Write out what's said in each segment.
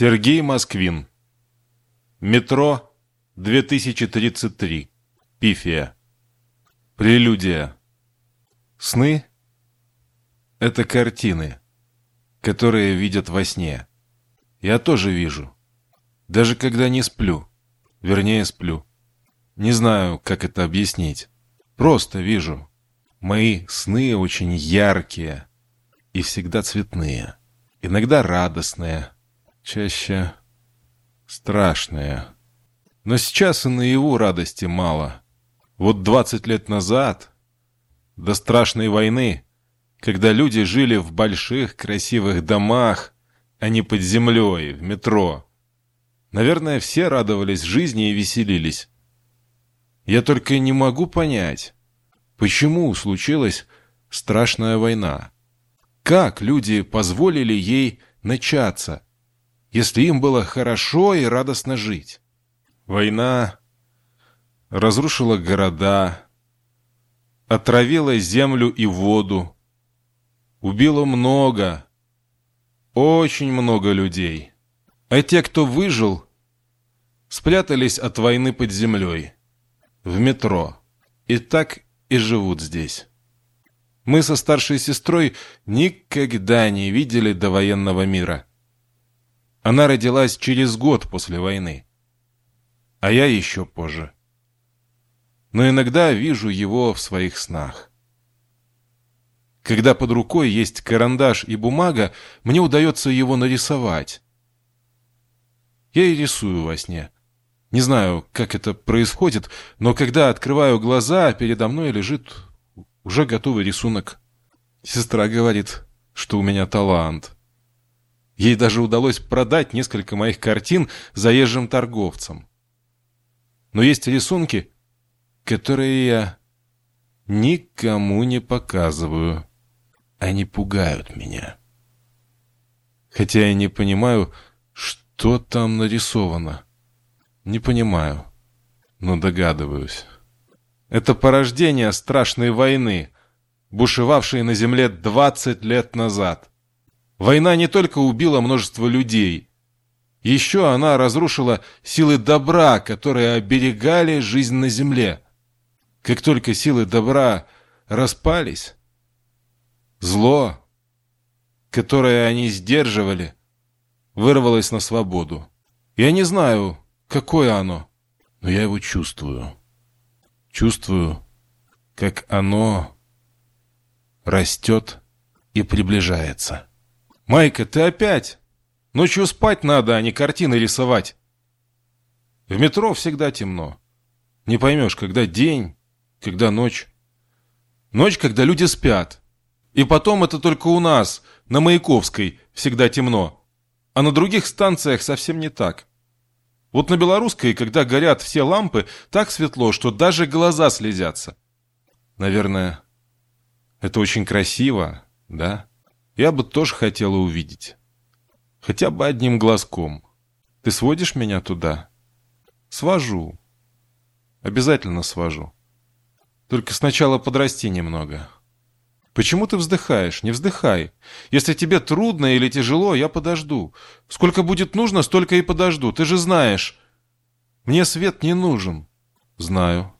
Сергей Москвин. Метро 2033. Пифия. Прелюдия. Сны — это картины, которые видят во сне. Я тоже вижу. Даже когда не сплю. Вернее, сплю. Не знаю, как это объяснить. Просто вижу. Мои сны очень яркие и всегда цветные. Иногда радостные, чаще страшные. Но сейчас и наяву радости мало. Вот двадцать лет назад, до страшной войны, когда люди жили в больших красивых домах, а не под землей, в метро, наверное, все радовались жизни и веселились. Я только не могу понять, почему случилась страшная война. Как люди позволили ей начаться, если им было хорошо и радостно жить? Война разрушила города, отравила землю и воду, убила много, очень много людей. А те, кто выжил, спрятались от войны под землей, в метро, и так и живут здесь. Мы со старшей сестрой никогда не видели довоенного мира. Она родилась через год после войны, а я еще позже. Но иногда вижу его в своих снах. Когда под рукой есть карандаш и бумага, мне удается его нарисовать. Я и рисую во сне. Не знаю, как это происходит, но когда открываю глаза, передо мной лежит уже готовый рисунок. Сестра говорит, что у меня талант. Ей даже удалось продать несколько моих картин заезжим торговцам. Но есть рисунки, которые я никому не показываю. Они пугают меня. Хотя я не понимаю, что там нарисовано. Не понимаю, но догадываюсь. Это порождение страшной войны, бушевавшей на Земле 20 лет назад. Война не только убила множество людей, еще она разрушила силы добра, которые оберегали жизнь на Земле. Как только силы добра распались, зло, которое они сдерживали, вырвалось на свободу. Я не знаю, какое оно, но я его чувствую. Чувствую, как оно растет и приближается. «Майка, ты опять? Ночью спать надо, а не картины рисовать!» В метро всегда темно. Не поймешь, когда день, когда ночь. Ночь, когда люди спят. И потом это только у нас, на Маяковской, всегда темно. А на других станциях совсем не так. Вот на Белорусской, когда горят все лампы, так светло, что даже глаза слезятся. Наверное, это очень красиво, да? Я бы тоже хотела увидеть. Хотя бы одним глазком. Ты сводишь меня туда? Свожу. Обязательно свожу. Только сначала подрасти немного. Почему ты вздыхаешь? Не вздыхай. Если тебе трудно или тяжело, я подожду. Сколько будет нужно, столько и подожду. Ты же знаешь. Мне свет не нужен. Знаю.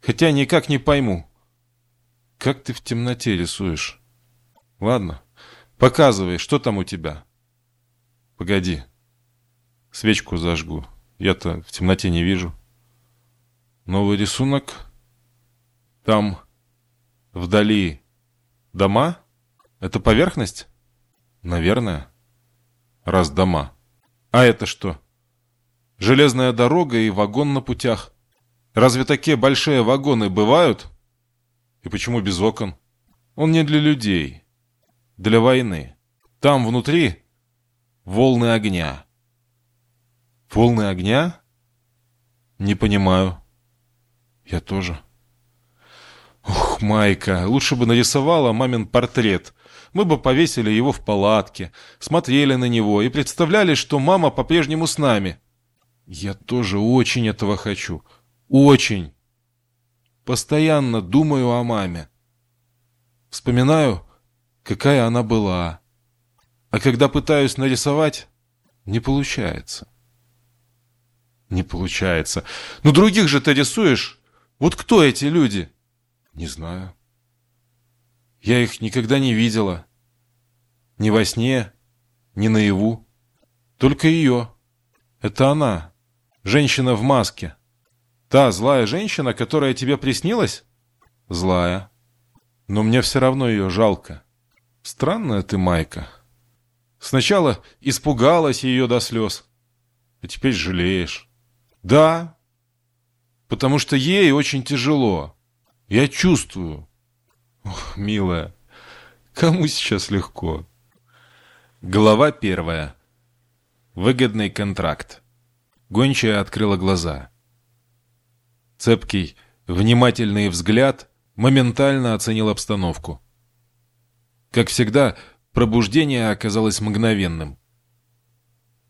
Хотя никак не пойму. Как ты в темноте рисуешь? Ладно. Показывай, что там у тебя. Погоди. Свечку зажгу. Я-то в темноте не вижу. Новый рисунок. Там, вдали, дома? Это поверхность? Наверное. Раз дома. А это что? Железная дорога и вагон на путях. Разве такие большие вагоны бывают? И почему без окон? Он не для людей. Для войны. Там внутри волны огня. Волны огня? Не понимаю. Я тоже. Ух, Майка, лучше бы нарисовала мамин портрет. Мы бы повесили его в палатке, смотрели на него и представляли, что мама по-прежнему с нами. Я тоже очень этого хочу. Очень. Постоянно думаю о маме. Вспоминаю, какая она была. А когда пытаюсь нарисовать, Не получается. Не получается. Ну других же ты рисуешь. Вот кто эти люди? Не знаю. Я их никогда не видела. Ни во сне, ни наяву. Только ее. Это она. Женщина в маске. Та злая женщина, которая тебе приснилась? Злая. Но мне все равно ее жалко. Странная ты, Майка. Сначала испугалась ее до слез, а теперь жалеешь. Да, потому что ей очень тяжело. Я чувствую. Ох, милая, кому сейчас легко? Глава первая. Выгодный контракт. Гончая открыла глаза. Цепкий, внимательный взгляд моментально оценил обстановку. Как всегда, пробуждение оказалось мгновенным.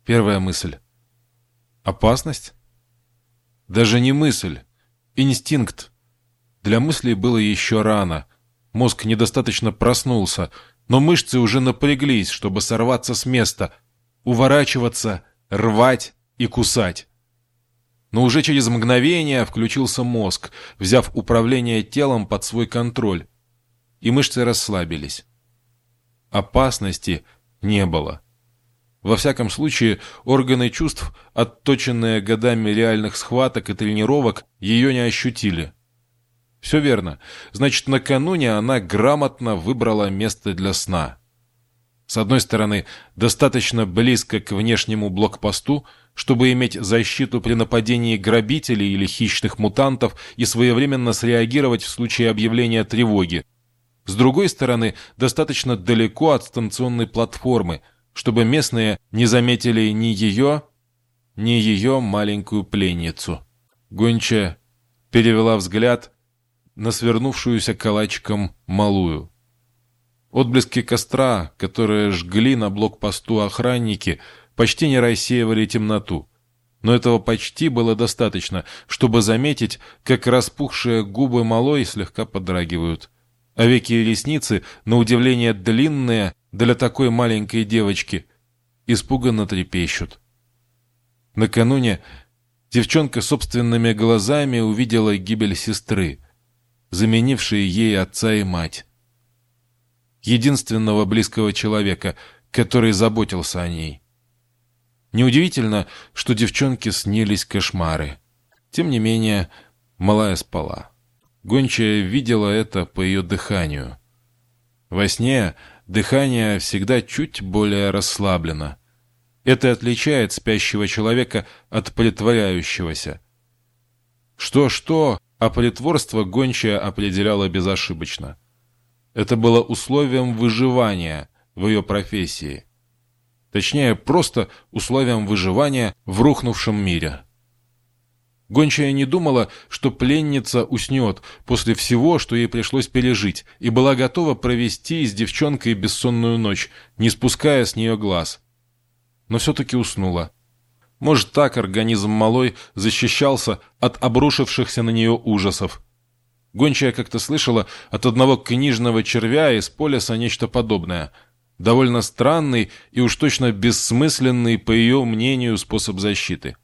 Первая мысль. Опасность? Даже не мысль. Инстинкт. Для мыслей было еще рано. Мозг недостаточно проснулся, но мышцы уже напряглись, чтобы сорваться с места, уворачиваться, рвать и кусать. Но уже через мгновение включился мозг, взяв управление телом под свой контроль, и мышцы расслабились. Опасности не было. Во всяком случае, органы чувств, отточенные годами реальных схваток и тренировок, ее не ощутили. Все верно. Значит, накануне она грамотно выбрала место для сна. С одной стороны, достаточно близко к внешнему блокпосту, чтобы иметь защиту при нападении грабителей или хищных мутантов и своевременно среагировать в случае объявления тревоги. С другой стороны, достаточно далеко от станционной платформы, чтобы местные не заметили ни ее, ни ее маленькую пленницу. Гонча перевела взгляд на свернувшуюся калачиком малую. Отблески костра, которые жгли на блокпосту охранники, почти не рассеивали темноту. Но этого почти было достаточно, чтобы заметить, как распухшие губы малой слегка подрагивают. А веки и ресницы, на удивление длинные для такой маленькой девочки, испуганно трепещут. Накануне девчонка собственными глазами увидела гибель сестры, заменившей ей отца и мать единственного близкого человека, который заботился о ней. Неудивительно, что девчонке снились кошмары. Тем не менее, малая спала. Гончая видела это по ее дыханию. Во сне дыхание всегда чуть более расслаблено. Это отличает спящего человека от притворяющегося. Что-что, а притворство гончая определяла безошибочно. Это было условием выживания в ее профессии. Точнее, просто условием выживания в рухнувшем мире. Гончая не думала, что пленница уснет после всего, что ей пришлось пережить, и была готова провести с девчонкой бессонную ночь, не спуская с нее глаз. Но все-таки уснула. Может, так организм малой защищался от обрушившихся на нее ужасов. Гончая как-то слышала от одного книжного червя из полиса нечто подобное. Довольно странный и уж точно бессмысленный, по ее мнению, способ защиты.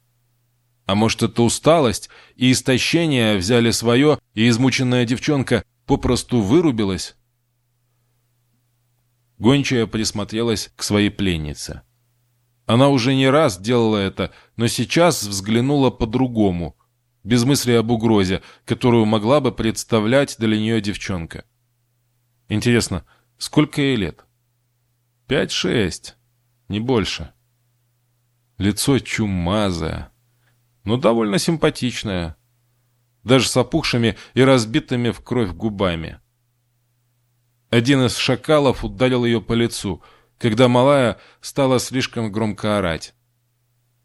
А может, это усталость и истощение взяли свое, и измученная девчонка попросту вырубилась? Гончая присмотрелась к своей пленнице. Она уже не раз делала это, но сейчас взглянула по-другому – без мысли об угрозе, которую могла бы представлять для нее девчонка. Интересно, сколько ей лет? Пять-шесть, не больше. Лицо чумазое, но довольно симпатичное, даже с опухшими и разбитыми в кровь губами. Один из шакалов ударил ее по лицу, когда малая стала слишком громко орать.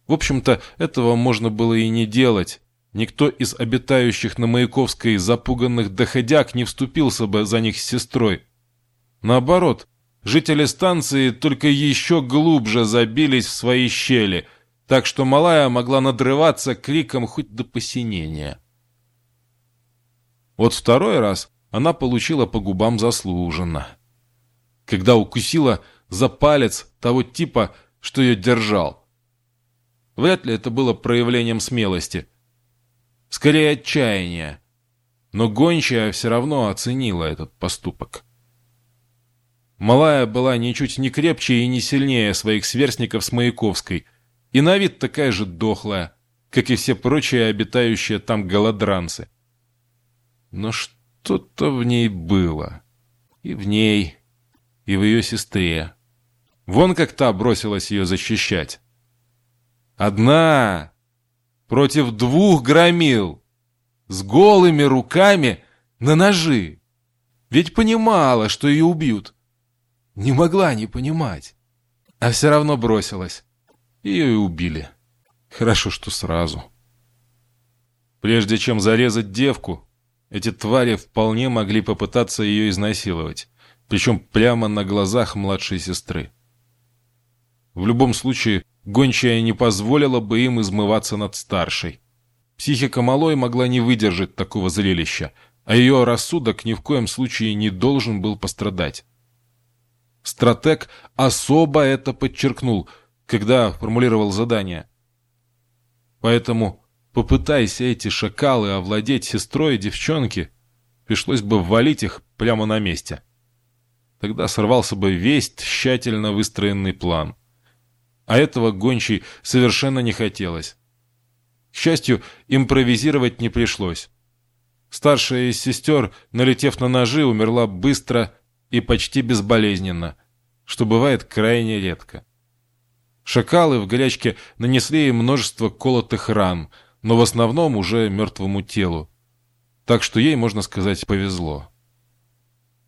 В общем-то, этого можно было и не делать, Никто из обитающих на Маяковской запуганных доходяг не вступился бы за них с сестрой. Наоборот, жители станции только еще глубже забились в свои щели, так что малая могла надрываться криком хоть до посинения. Вот второй раз она получила по губам заслуженно. Когда укусила за палец того типа, что ее держал, Вряд ли это было проявлением смелости. Скорее, отчаяния. Но гончая все равно оценила этот поступок. Малая была ничуть не крепче и не сильнее своих сверстников с Маяковской, и на вид такая же дохлая, как и все прочие обитающие там голодранцы. Но что-то в ней было. И в ней, и в ее сестре. Вон как та бросилась ее защищать. Одна против двух громил с голыми руками на ножи. Ведь понимала, что ее убьют. Не могла не понимать. А все равно бросилась. Ее и убили. Хорошо, что сразу. Прежде чем зарезать девку, эти твари вполне могли попытаться ее изнасиловать, причем прямо на глазах младшей сестры. В любом случае, гончая не позволила бы им измываться над старшей. Психика малой могла не выдержать такого зрелища, а ее рассудок ни в коем случае не должен был пострадать. Стратег особо это подчеркнул, когда формулировал задание. Поэтому попытайся эти шакалы овладеть сестрой девчонки, пришлось бы ввалить их прямо на месте. Тогда сорвался бы весь тщательно выстроенный план. А этого гончей совершенно не хотелось. К счастью, импровизировать не пришлось. Старшая из сестер, налетев на ножи, умерла быстро и почти безболезненно, что бывает крайне редко. Шакалы в горячке нанесли ей множество колотых ран, но в основном уже мертвому телу. Так что ей, можно сказать, повезло.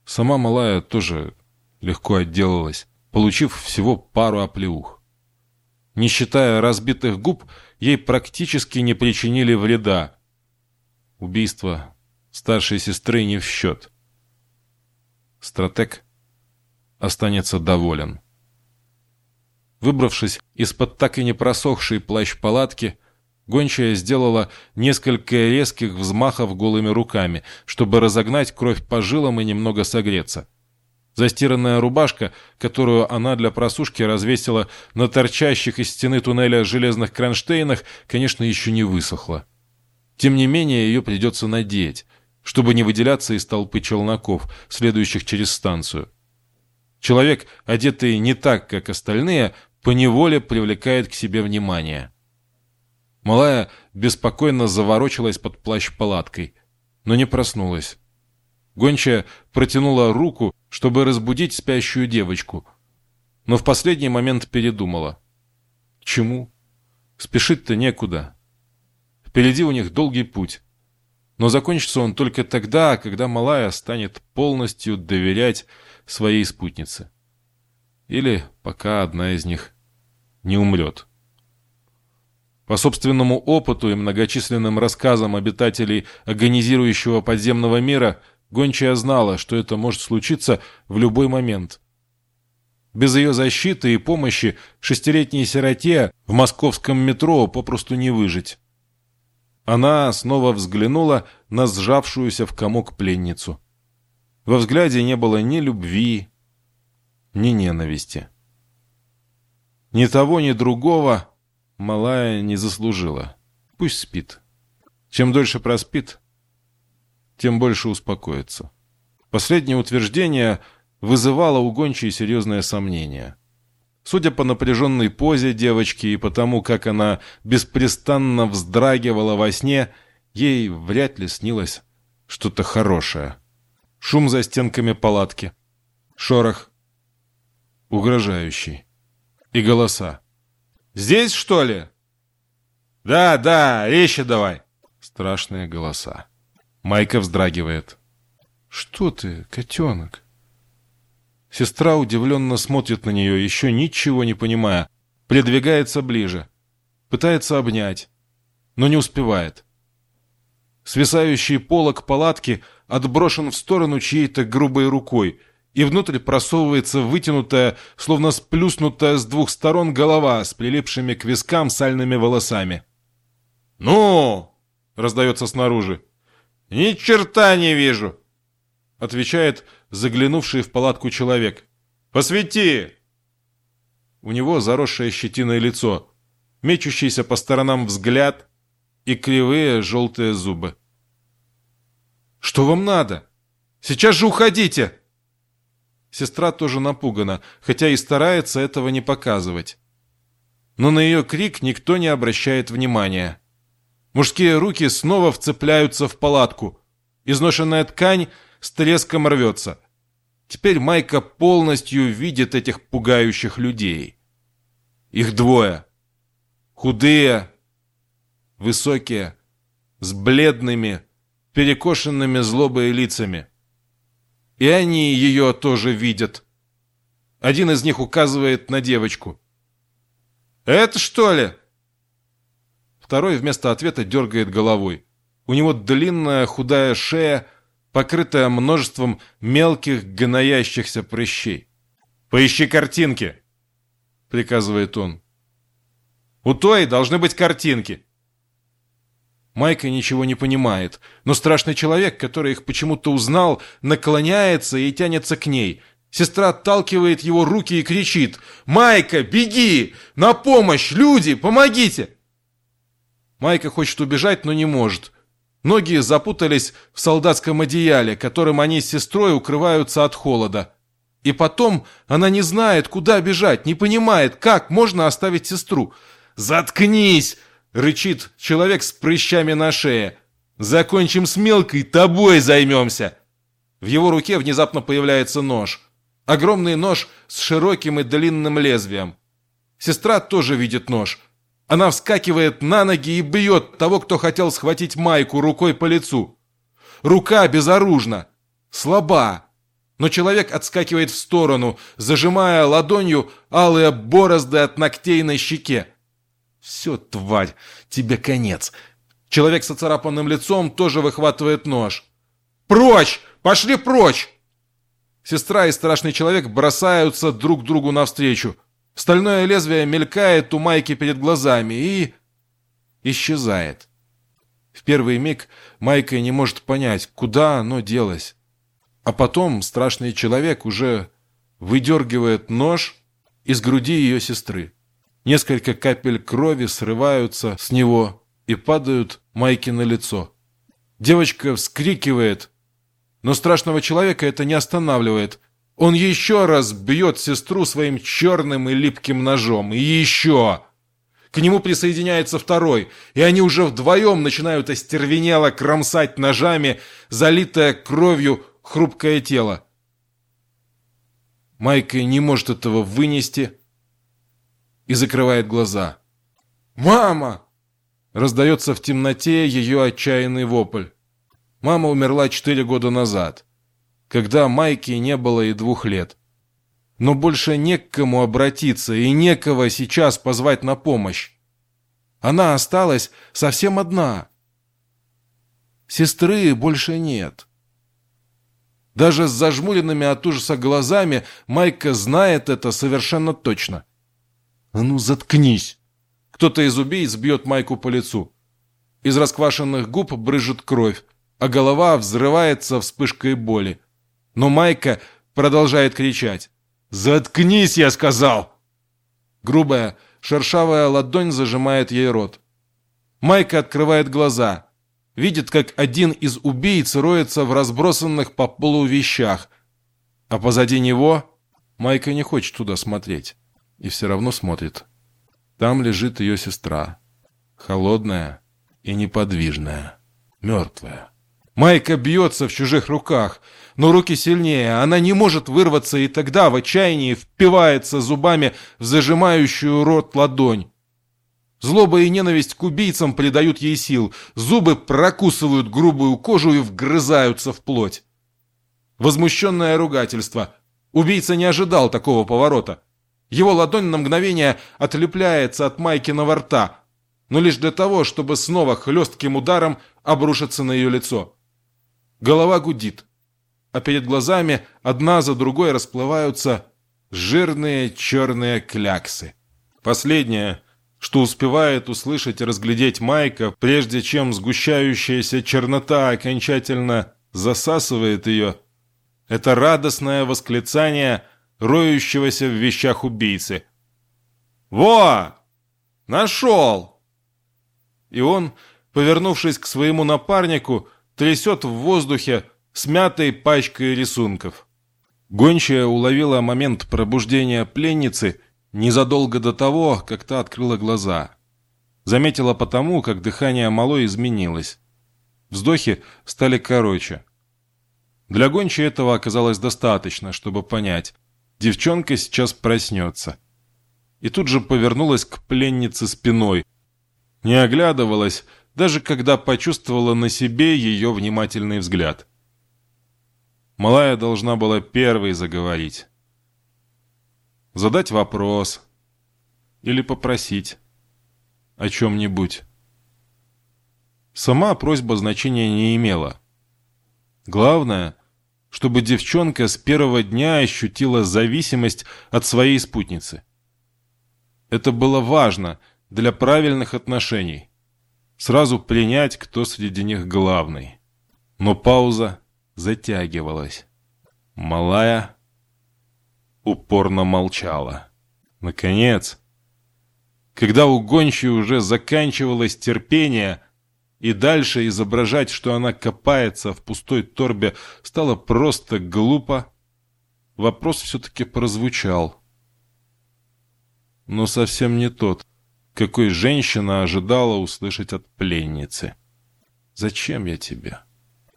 Сама малая тоже легко отделалась, получив всего пару оплеух. Не считая разбитых губ, ей практически не причинили вреда. Убийство старшей сестры не в счет. Стратег останется доволен. Выбравшись из-под так и не просохшей плащ-палатки, гончая сделала несколько резких взмахов голыми руками, чтобы разогнать кровь по жилам и немного согреться. Застиранная рубашка, которую она для просушки развесила на торчащих из стены туннеля железных кронштейнах, конечно, еще не высохла. Тем не менее, ее придется надеть, чтобы не выделяться из толпы челноков, следующих через станцию. Человек, одетый не так, как остальные, поневоле привлекает к себе внимание. Малая беспокойно заворочилась под плащ-палаткой, но не проснулась. Гончая протянула руку, чтобы разбудить спящую девочку, но в последний момент передумала. Чему? Спешить-то некуда. Впереди у них долгий путь. Но закончится он только тогда, когда малая станет полностью доверять своей спутнице. Или пока одна из них не умрет. По собственному опыту и многочисленным рассказам обитателей агонизирующего подземного мира, Гончая знала, что это может случиться в любой момент. Без ее защиты и помощи шестилетней сироте в московском метро попросту не выжить. Она снова взглянула на сжавшуюся в комок пленницу. Во взгляде не было ни любви, ни ненависти. Ни того, ни другого малая не заслужила. Пусть спит. Чем дольше проспит, тем больше успокоится. Последнее утверждение вызывало у гончей серьезное сомнение. Судя по напряженной позе девочки и потому, как она беспрестанно вздрагивала во сне, ей вряд ли снилось что-то хорошее. Шум за стенками палатки. Шорох. Угрожающий и голоса. «Здесь, что ли?» «Да, да, речи давай!» Страшные голоса. Майка вздрагивает. «Что ты, котенок?» Сестра удивленно смотрит на нее, еще ничего не понимая. Придвигается ближе. Пытается обнять, но не успевает. Свисающий полок палатки отброшен в сторону чьей-то грубой рукой — и внутрь просовывается вытянутая, словно сплюснутая с двух сторон голова с прилипшими к вискам сальными волосами. «Ну!» — раздается снаружи. «Ни черта не вижу!» — отвечает заглянувший в палатку человек. «Посвети!» У него заросшее щетиное лицо. мечущийся по сторонам взгляд и кривые желтые зубы. «Что вам надо? Сейчас же уходите!» Сестра тоже напугана, хотя и старается этого не показывать. Но на ее крик никто не обращает внимания. Мужские руки снова вцепляются в палатку. Изношенная ткань с треском рвется. Теперь Майка полностью видит этих пугающих людей. Их двое. Худые, высокие, с бледными, перекошенными злобой лицами. И они ее тоже видят. Один из них указывает на девочку. «Это что ли?» Второй вместо ответа дергает головой. У него длинная худая шея, покрытая множеством мелких гноящихся прыщей. «Поищи картинки!» — приказывает он. «У той должны быть картинки!» Майка ничего не понимает, но страшный человек, который их почему-то узнал, наклоняется и тянется к ней. Сестра отталкивает его руки и кричит «Майка, беги! На помощь! Люди, помогите!» Майка хочет убежать, но не может. Ноги запутались в солдатском одеяле, которым они с сестрой укрываются от холода. И потом она не знает, куда бежать, не понимает, как можно оставить сестру. «Заткнись!» — рычит человек с прыщами на шее. «Закончим с мелкой, тобой займемся!» В его руке внезапно появляется нож. Огромный нож с широким и длинным лезвием. Сестра тоже видит нож — она вскакивает на ноги и бьет того, кто хотел схватить майку рукой по лицу. Рука безоружна, слаба, но человек отскакивает в сторону, зажимая ладонью алые борозды от ногтей на щеке. «Все, тварь, тебе конец!» Человек с оцарапанным лицом тоже выхватывает нож. «Прочь! Пошли прочь!» Сестра и страшный человек бросаются друг другу навстречу. Стальное лезвие мелькает у Майки перед глазами и... исчезает. В первый миг Майка не может понять, куда оно делось. А потом страшный человек уже выдергивает нож из груди ее сестры. Несколько капель крови срываются с него и падают Майке на лицо. Девочка вскрикивает, но страшного человека это не останавливает. Он еще раз бьет сестру своим черным и липким ножом. И еще! К нему присоединяется второй, и они уже вдвоем начинают остервенело кромсать ножами, залитое кровью хрупкое тело. Майка не может этого вынести и закрывает глаза. «Мама!» Раздается в темноте ее отчаянный вопль. Мама умерла четыре года назад когда Майке не было и двух лет. Но больше не к кому обратиться и некого сейчас позвать на помощь. Она осталась совсем одна. Сестры больше нет. Даже с зажмуренными от ужаса глазами Майка знает это совершенно точно. «А ну, заткнись!» Кто-то из убийц бьет Майку по лицу. Из расквашенных губ брызжет кровь, а голова взрывается вспышкой боли. Но Майка продолжает кричать. «Заткнись, я сказал!» Грубая, шершавая ладонь зажимает ей рот. Майка открывает глаза. Видит, как один из убийц роется в разбросанных по полу вещах. А позади него Майка не хочет туда смотреть. И все равно смотрит. Там лежит ее сестра. Холодная и неподвижная. Мертвая. Майка бьется в чужих руках, но руки сильнее, она не может вырваться и тогда в отчаянии впивается зубами в зажимающую рот ладонь. Злоба и ненависть к убийцам придают ей сил, зубы прокусывают грубую кожу и вгрызаются в плоть. Возмущенное ругательство. Убийца не ожидал такого поворота. Его ладонь на мгновение отлепляется от Майкиного рта, но лишь для того, чтобы снова хлестким ударом обрушиться на ее лицо. Голова гудит, а перед глазами одна за другой расплываются жирные черные кляксы. Последнее, что успевает услышать и разглядеть Майка, прежде чем сгущающаяся чернота окончательно засасывает ее, это радостное восклицание роющегося в вещах убийцы. «Во! Нашел!» И он, повернувшись к своему напарнику, трясет в воздухе смятой пачкой рисунков. Гончая уловила момент пробуждения пленницы незадолго до того, как та открыла глаза. Заметила потому, как дыхание малой изменилось. Вздохи стали короче. Для гончей этого оказалось достаточно, чтобы понять. Девчонка сейчас проснется. И тут же повернулась к пленнице спиной. Не оглядывалась, даже когда почувствовала на себе ее внимательный взгляд. Малая должна была первой заговорить. Задать вопрос. Или попросить о чем-нибудь. Сама просьба значения не имела. Главное, чтобы девчонка с первого дня ощутила зависимость от своей спутницы. Это было важно для правильных отношений. Сразу принять, кто среди них главный. Но пауза затягивалась. Малая упорно молчала. Наконец, когда у гончей уже заканчивалось терпение, и дальше изображать, что она копается в пустой торбе, стало просто глупо, вопрос все-таки прозвучал. Но совсем не тот, какой женщина ожидала услышать от пленницы. «Зачем я тебе?»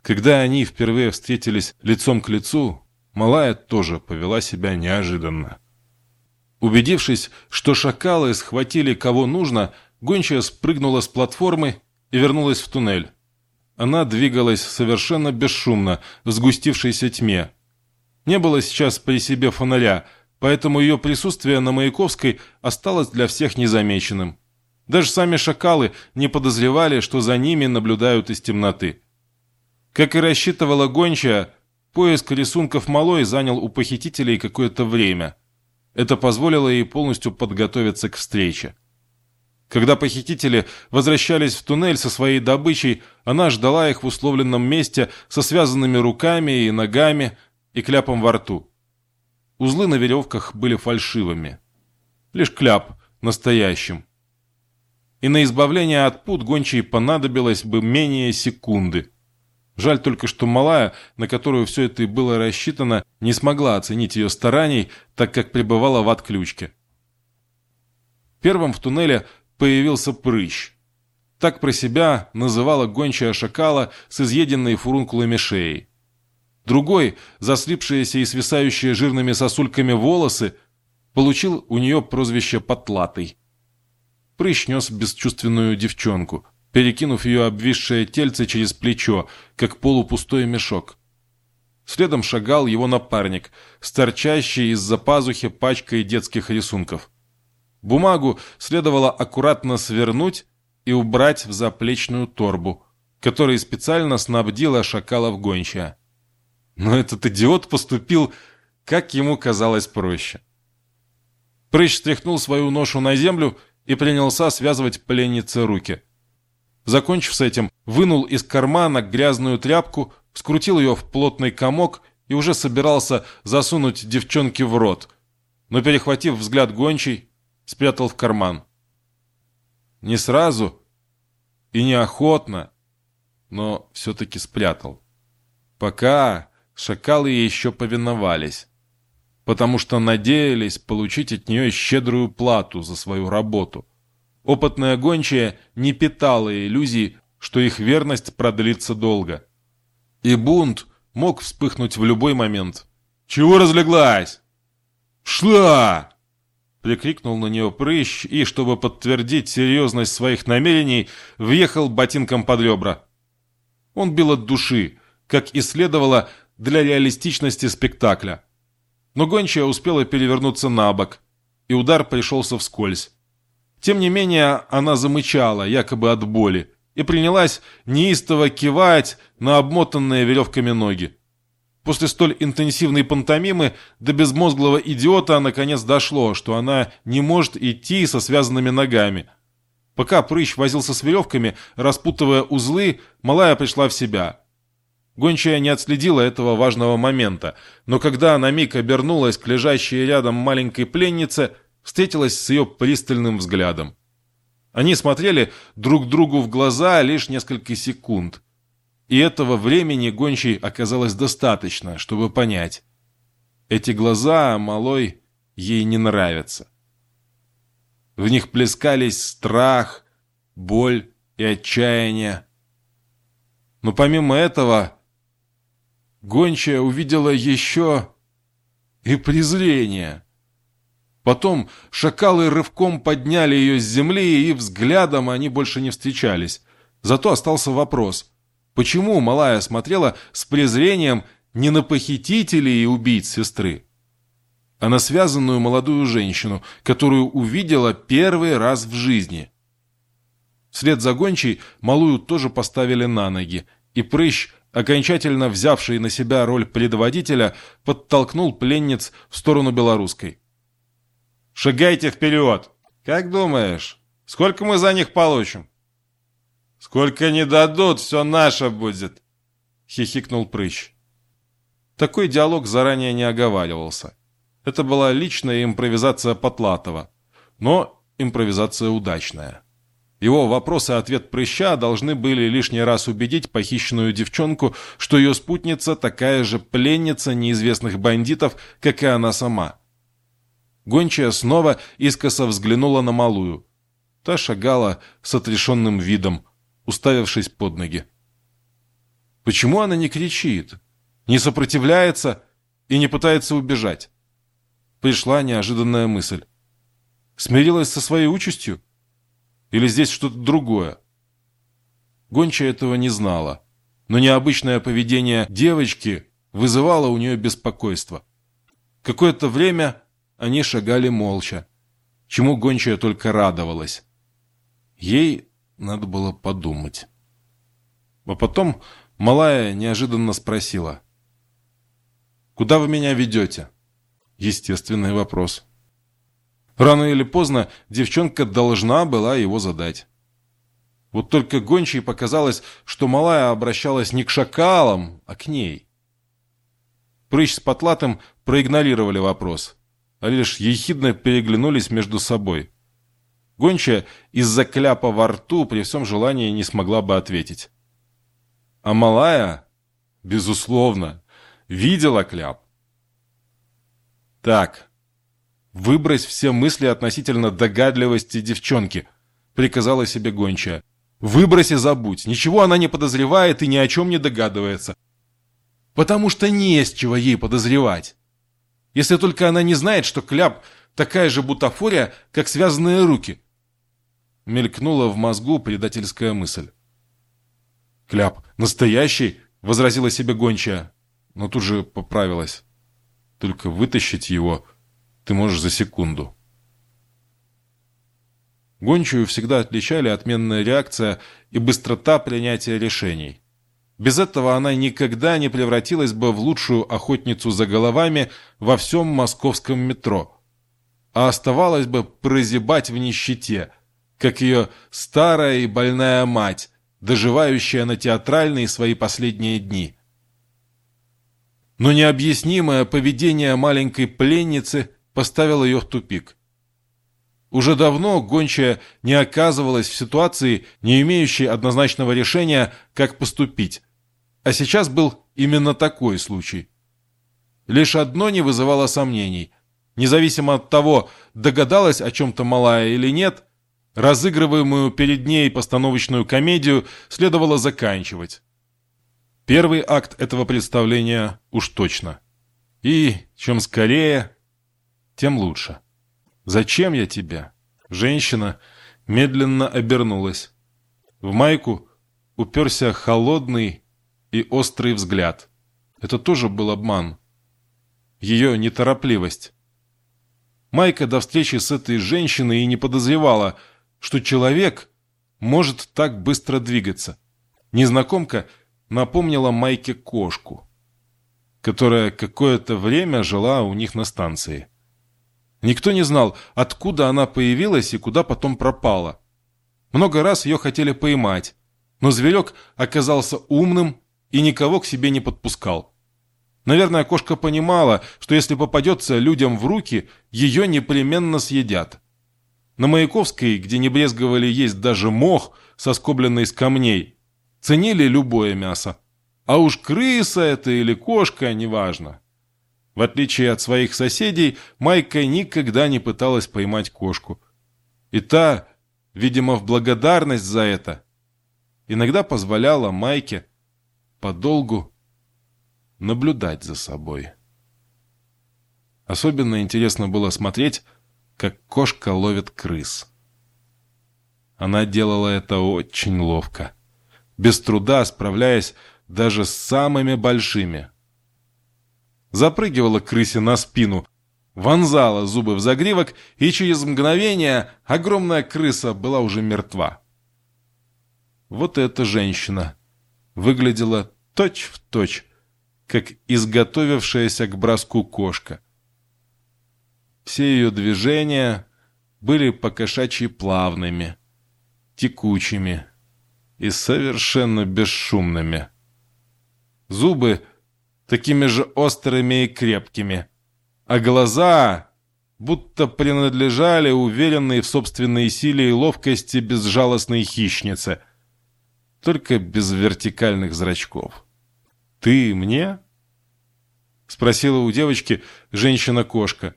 Когда они впервые встретились лицом к лицу, малая тоже повела себя неожиданно. Убедившись, что шакалы схватили кого нужно, гончая спрыгнула с платформы и вернулась в туннель. Она двигалась совершенно бесшумно, в сгустившейся тьме. Не было сейчас при себе фонаря, поэтому ее присутствие на Маяковской осталось для всех незамеченным. Даже сами шакалы не подозревали, что за ними наблюдают из темноты. Как и рассчитывала гончая, поиск рисунков малой занял у похитителей какое-то время. Это позволило ей полностью подготовиться к встрече. Когда похитители возвращались в туннель со своей добычей, она ждала их в условленном месте со связанными руками и ногами и кляпом во рту. Узлы на веревках были фальшивыми. Лишь кляп настоящим. И на избавление от пут гончей понадобилось бы менее секунды. Жаль только, что малая, на которую все это и было рассчитано, не смогла оценить ее стараний, так как пребывала в отключке. Первым в туннеле появился прыщ. Так про себя называла гончая шакала с изъеденной фурункулами шеей. Другой, заслипшиеся и свисающие жирными сосульками волосы, получил у нее прозвище «потлатый». Прыщ нес бесчувственную девчонку, перекинув ее обвисшее тельце через плечо, как полупустой мешок. Следом шагал его напарник, сторчащий из-за пазухи пачкой детских рисунков. Бумагу следовало аккуратно свернуть и убрать в заплечную торбу, которой специально снабдила шакалов гончая. Но этот идиот поступил, как ему казалось, проще. Прыщ стряхнул свою ношу на землю и принялся связывать пленнице руки. Закончив с этим, вынул из кармана грязную тряпку, скрутил ее в плотный комок и уже собирался засунуть девчонке в рот. Но, перехватив взгляд гончей, спрятал в карман. Не сразу и неохотно, но все-таки спрятал. Пока шакалы еще повиновались, потому что надеялись получить от нее щедрую плату за свою работу. Опытная гончая не питала иллюзий, что их верность продлится долго. И бунт мог вспыхнуть в любой момент. «Чего разлеглась?» «Шла!» Прикрикнул на нее прыщ и, чтобы подтвердить серьезность своих намерений, въехал ботинком под ребра. Он бил от души, как и следовало для реалистичности спектакля. Но гончая успела перевернуться на бок, и удар пришелся вскользь. Тем не менее, она замычала, якобы от боли, и принялась неистово кивать на обмотанные веревками ноги. После столь интенсивной пантомимы до безмозглого идиота наконец дошло, что она не может идти со связанными ногами. Пока прыщ возился с веревками, распутывая узлы, малая пришла в себя. Гончая не отследила этого важного момента, но когда на миг обернулась к лежащей рядом маленькой пленнице, встретилась с ее пристальным взглядом. Они смотрели друг другу в глаза лишь несколько секунд. И этого времени гончей оказалось достаточно, чтобы понять. Эти глаза малой ей не нравятся. В них плескались страх, боль и отчаяние. Но помимо этого, гончая увидела еще и презрение. Потом шакалы рывком подняли ее с земли, и взглядом они больше не встречались. Зато остался вопрос, почему малая смотрела с презрением не на похитителей и убийц сестры, а на связанную молодую женщину, которую увидела первый раз в жизни. Вслед за гончей малую тоже поставили на ноги, и прыщ, окончательно взявший на себя роль предводителя, подтолкнул пленниц в сторону белорусской. «Шагайте вперед! Как думаешь, сколько мы за них получим?» «Сколько не дадут, все наше будет!» — хихикнул Прыщ. Такой диалог заранее не оговаривался. Это была личная импровизация Потлатова, но импровизация удачная. Его вопрос и ответ прыща должны были лишний раз убедить похищенную девчонку, что ее спутница такая же пленница неизвестных бандитов, как и она сама. Гончая снова искоса взглянула на малую. Та шагала с отрешенным видом, уставившись под ноги. Почему она не кричит, не сопротивляется и не пытается убежать? Пришла неожиданная мысль. Смирилась со своей участью? Или здесь что-то другое? Гончая этого не знала, но необычное поведение девочки вызывало у нее беспокойство. Какое-то время они шагали молча, чему Гончая только радовалась. Ей надо было подумать. А потом малая неожиданно спросила. «Куда вы меня ведете?» Естественный вопрос. Рано или поздно девчонка должна была его задать. Вот только гончей показалось, что малая обращалась не к шакалам, а к ней. Прыщ с потлатым проигнорировали вопрос, а лишь ехидно переглянулись между собой. Гончая из-за кляпа во рту при всем желании не смогла бы ответить. А малая, безусловно, видела кляп. Так, «Выбрось все мысли относительно догадливости девчонки», — приказала себе гончая. «Выбрось и забудь. Ничего она не подозревает и ни о чем не догадывается. Потому что не с чего ей подозревать. Если только она не знает, что кляп такая же бутафория, как связанные руки». Мелькнула в мозгу предательская мысль. «Кляп настоящий?» — возразила себе гончая, но тут же поправилась. «Только вытащить его...» ты можешь за секунду. Гончую всегда отличали отменная реакция и быстрота принятия решений. Без этого она никогда не превратилась бы в лучшую охотницу за головами во всем московском метро, а оставалась бы прозябать в нищете, как ее старая и больная мать, доживающая на театральные свои последние дни. Но необъяснимое поведение маленькой пленницы – поставил ее в тупик. Уже давно гончая не оказывалась в ситуации, не имеющей однозначного решения, как поступить. А сейчас был именно такой случай. Лишь одно не вызывало сомнений. Независимо от того, догадалась о чем-то малая или нет, разыгрываемую перед ней постановочную комедию следовало заканчивать. Первый акт этого представления уж точно. И чем скорее, тем лучше. «Зачем я тебя?» Женщина медленно обернулась. В майку уперся холодный и острый взгляд. Это тоже был обман. Ее неторопливость. Майка до встречи с этой женщиной и не подозревала, что человек может так быстро двигаться. Незнакомка напомнила Майке кошку, которая какое-то время жила у них на станции. Никто не знал, откуда она появилась и куда потом пропала. Много раз ее хотели поймать, но зверек оказался умным и никого к себе не подпускал. Наверное, кошка понимала, что если попадется людям в руки, ее непременно съедят. На Маяковской, где не брезговали есть даже мох, соскобленный из камней, ценили любое мясо. А уж крыса это или кошка, неважно. В отличие от своих соседей, Майка никогда не пыталась поймать кошку. И та, видимо, в благодарность за это, иногда позволяла Майке подолгу наблюдать за собой. Особенно интересно было смотреть, как кошка ловит крыс. Она делала это очень ловко, без труда справляясь даже с самыми большими. Запрыгивала крысе на спину, вонзала зубы в загривок, и через мгновение огромная крыса была уже мертва. Вот эта женщина выглядела точь-в-точь, точь, как изготовившаяся к броску кошка. Все ее движения были покошачьи плавными, текучими и совершенно бесшумными. Зубы такими же острыми и крепкими, а глаза будто принадлежали уверенной в собственной силе и ловкости безжалостной хищнице, только без вертикальных зрачков. «Ты мне?» — спросила у девочки женщина-кошка.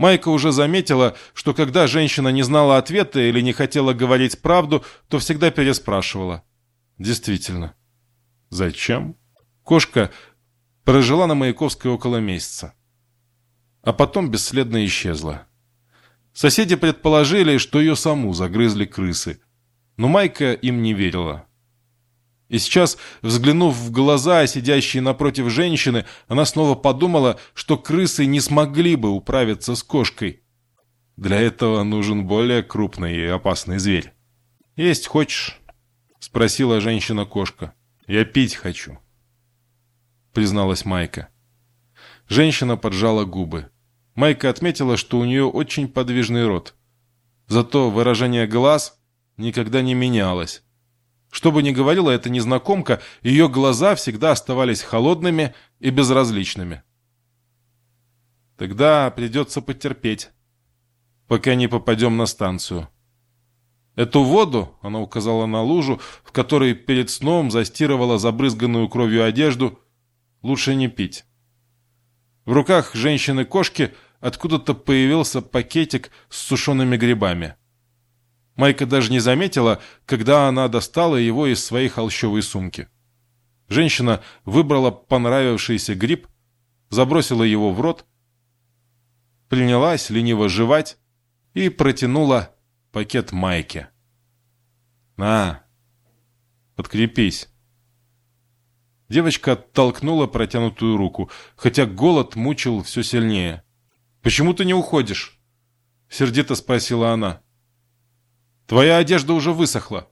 Майка уже заметила, что когда женщина не знала ответа или не хотела говорить правду, то всегда переспрашивала. Действительно. Зачем? Кошка прожила на Маяковской около месяца. А потом бесследно исчезла. Соседи предположили, что ее саму загрызли крысы. Но Майка им не верила. И сейчас, взглянув в глаза сидящей напротив женщины, она снова подумала, что крысы не смогли бы управиться с кошкой. Для этого нужен более крупный и опасный зверь. «Есть хочешь?» — спросила женщина-кошка. «Я пить хочу», — призналась Майка. Женщина поджала губы. Майка отметила, что у нее очень подвижный рот. Зато выражение глаз никогда не менялось. Что бы ни говорила эта незнакомка, ее глаза всегда оставались холодными и безразличными. Тогда придется потерпеть, пока не попадем на станцию. Эту воду, она указала на лужу, в которой перед сном застирывала забрызганную кровью одежду, лучше не пить. В руках женщины-кошки откуда-то появился пакетик с сушеными грибами. Майка даже не заметила, когда она достала его из своей холщовой сумки. Женщина выбрала понравившийся гриб, забросила его в рот, принялась лениво жевать и протянула пакет Майке. «На, подкрепись». Девочка оттолкнула протянутую руку, хотя голод мучил все сильнее. «Почему ты не уходишь?» — сердито спросила она. Твоя одежда уже высохла».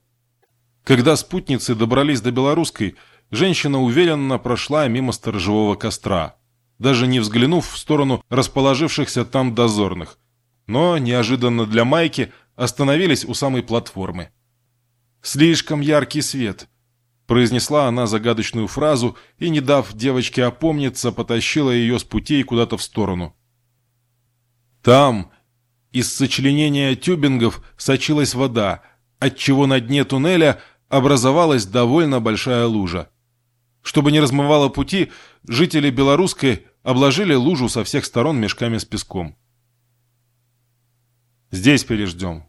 Когда спутницы добрались до Белорусской, женщина уверенно прошла мимо сторожевого костра, даже не взглянув в сторону расположившихся там дозорных. Но, неожиданно для Майки, остановились у самой платформы. «Слишком яркий свет», — произнесла она загадочную фразу и, не дав девочке опомниться, потащила ее с путей куда-то в сторону. Там, из сочленения тюбингов сочилась вода, отчего на дне туннеля образовалась довольно большая лужа. Чтобы не размывало пути, жители Белорусской обложили лужу со всех сторон мешками с песком. «Здесь переждем.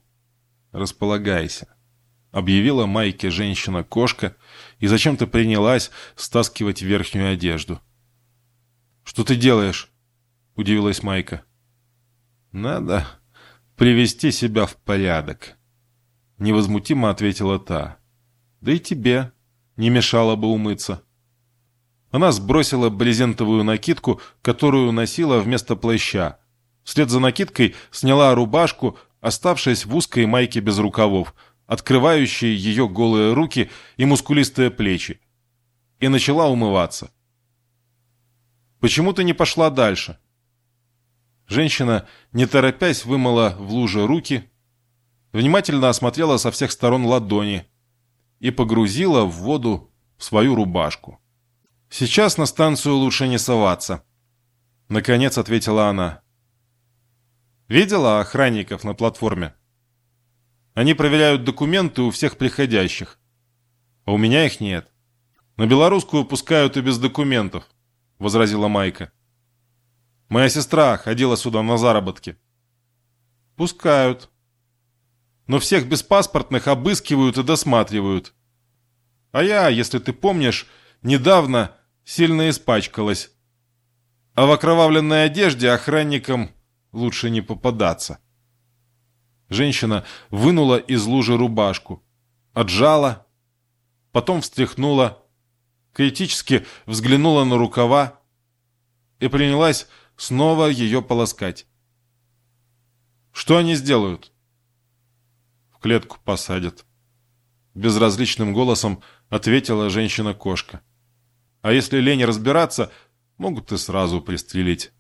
Располагайся», — объявила Майке женщина-кошка и зачем-то принялась стаскивать верхнюю одежду. «Что ты делаешь?» — удивилась Майка. «Надо привести себя в порядок», — невозмутимо ответила та. «Да и тебе не мешало бы умыться». Она сбросила брезентовую накидку, которую носила вместо плаща. Вслед за накидкой сняла рубашку, оставшись в узкой майке без рукавов, открывающей ее голые руки и мускулистые плечи, и начала умываться. «Почему ты не пошла дальше?» Женщина, не торопясь, вымыла в луже руки, внимательно осмотрела со всех сторон ладони и погрузила в воду свою рубашку. «Сейчас на станцию лучше не соваться», — наконец ответила она. «Видела охранников на платформе?» Они проверяют документы у всех приходящих. А у меня их нет. На белорусскую пускают и без документов, возразила Майка. Моя сестра ходила сюда на заработки. Пускают. Но всех беспаспортных обыскивают и досматривают. А я, если ты помнишь, недавно сильно испачкалась. А в окровавленной одежде охранникам лучше не попадаться. Женщина вынула из лужи рубашку, отжала, потом встряхнула, критически взглянула на рукава и принялась снова ее полоскать. Что они сделают? В клетку посадят. Безразличным голосом ответила женщина-кошка. А если лень разбираться, могут и сразу пристрелить.